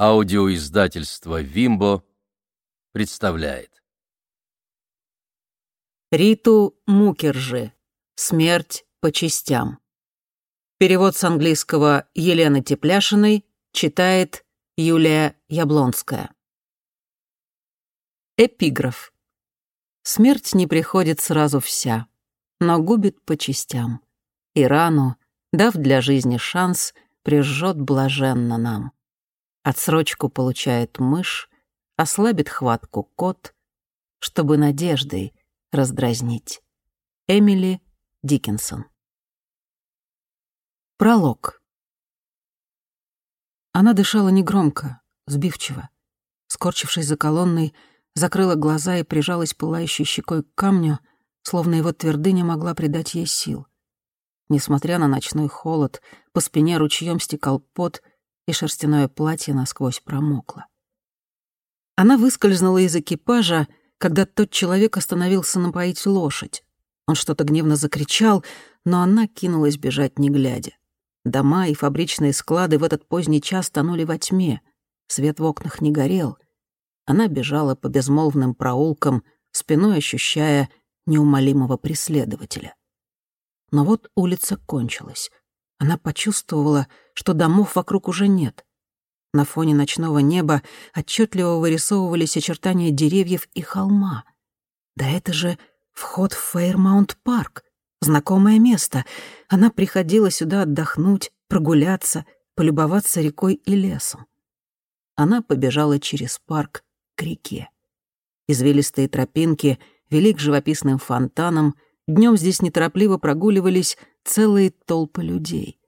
Аудиоиздательство «Вимбо» представляет. Риту Мукержи. Смерть по частям. Перевод с английского Елены Тепляшиной читает Юлия Яблонская. Эпиграф. Смерть не приходит сразу вся, но губит по частям. И рану, дав для жизни шанс, прижжет блаженно нам. Отсрочку получает мышь, ослабит хватку кот, чтобы надеждой раздразнить. Эмили Диккенсон. Пролог. Она дышала негромко, сбивчиво. Скорчившись за колонной, закрыла глаза и прижалась пылающей щекой к камню, словно его твердыня могла придать ей сил. Несмотря на ночной холод, по спине ручьем стекал пот, и шерстяное платье насквозь промокло. Она выскользнула из экипажа, когда тот человек остановился напоить лошадь. Он что-то гневно закричал, но она кинулась бежать не глядя. Дома и фабричные склады в этот поздний час тонули во тьме. Свет в окнах не горел. Она бежала по безмолвным проулкам, спиной ощущая неумолимого преследователя. Но вот улица кончилась. Она почувствовала, что домов вокруг уже нет. На фоне ночного неба отчетливо вырисовывались очертания деревьев и холма. Да это же вход в Фейрмаунт-парк, знакомое место. Она приходила сюда отдохнуть, прогуляться, полюбоваться рекой и лесом. Она побежала через парк к реке. Извилистые тропинки вели к живописным фонтанам, днем здесь неторопливо прогуливались целые толпы людей.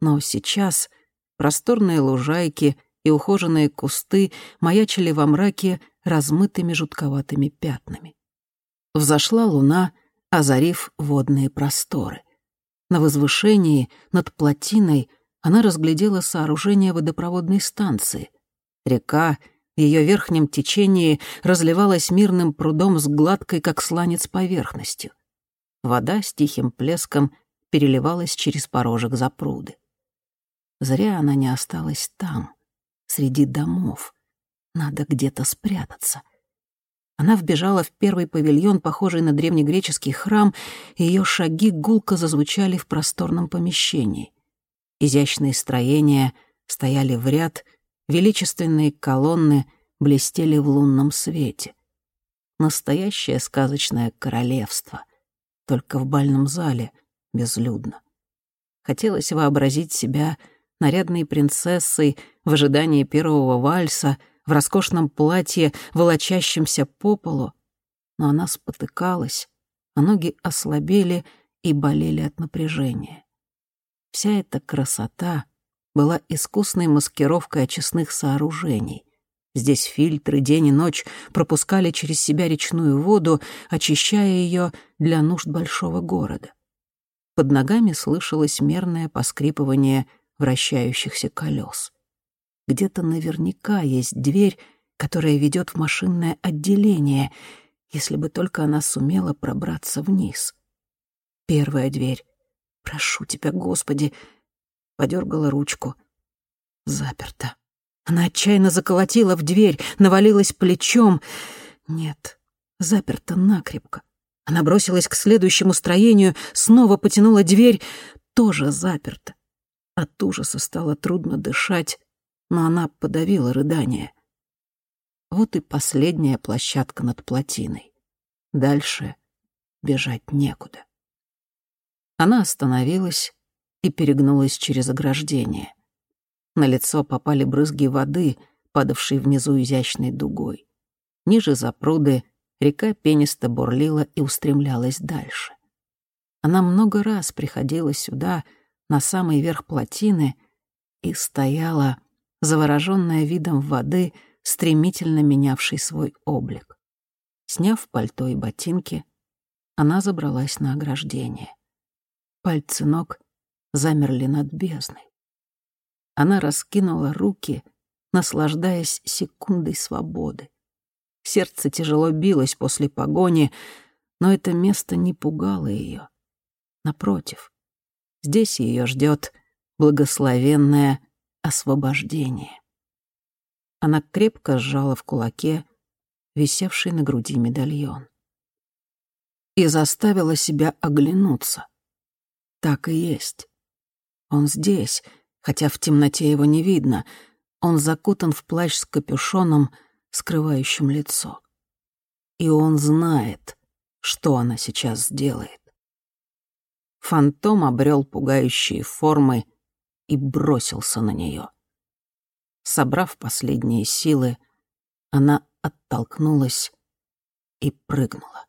Но сейчас просторные лужайки и ухоженные кусты маячили во мраке размытыми жутковатыми пятнами. Взошла луна, озарив водные просторы. На возвышении, над плотиной, она разглядела сооружение водопроводной станции. Река в ее верхнем течении разливалась мирным прудом с гладкой, как сланец, поверхностью. Вода с тихим плеском переливалась через порожек запруды. Зря она не осталась там, среди домов. Надо где-то спрятаться. Она вбежала в первый павильон, похожий на древнегреческий храм, и ее шаги гулко зазвучали в просторном помещении. Изящные строения стояли в ряд, величественные колонны блестели в лунном свете. Настоящее сказочное королевство. Только в бальном зале — безлюдно. Хотелось вообразить себя нарядной принцессой в ожидании первого вальса, в роскошном платье, волочащемся по полу, но она спотыкалась, а ноги ослабели и болели от напряжения. Вся эта красота была искусной маскировкой очистных сооружений. Здесь фильтры день и ночь пропускали через себя речную воду, очищая ее для нужд большого города. Под ногами слышалось мерное поскрипывание вращающихся колес. Где-то наверняка есть дверь, которая ведет в машинное отделение, если бы только она сумела пробраться вниз. Первая дверь. «Прошу тебя, Господи!» Подергала ручку. Заперта. Она отчаянно заколотила в дверь, навалилась плечом. Нет, заперта накрепко. Она бросилась к следующему строению, снова потянула дверь, тоже заперта. От ужаса стало трудно дышать, но она подавила рыдание. Вот и последняя площадка над плотиной. Дальше бежать некуда. Она остановилась и перегнулась через ограждение. На лицо попали брызги воды, падавшие внизу изящной дугой. Ниже запруды река пенисто бурлила и устремлялась дальше. Она много раз приходила сюда, на самый верх плотины, и стояла, заворожённая видом воды, стремительно менявшей свой облик. Сняв пальто и ботинки, она забралась на ограждение. Пальцы ног замерли над бездной. Она раскинула руки, наслаждаясь секундой свободы. Сердце тяжело билось после погони, но это место не пугало ее. Напротив, здесь ее ждет благословенное освобождение. Она крепко сжала в кулаке висевший на груди медальон. И заставила себя оглянуться. Так и есть. Он здесь, хотя в темноте его не видно. Он закутан в плащ с капюшоном, скрывающим лицо. И он знает, что она сейчас сделает. Фантом обрел пугающие формы и бросился на нее. Собрав последние силы, она оттолкнулась и прыгнула.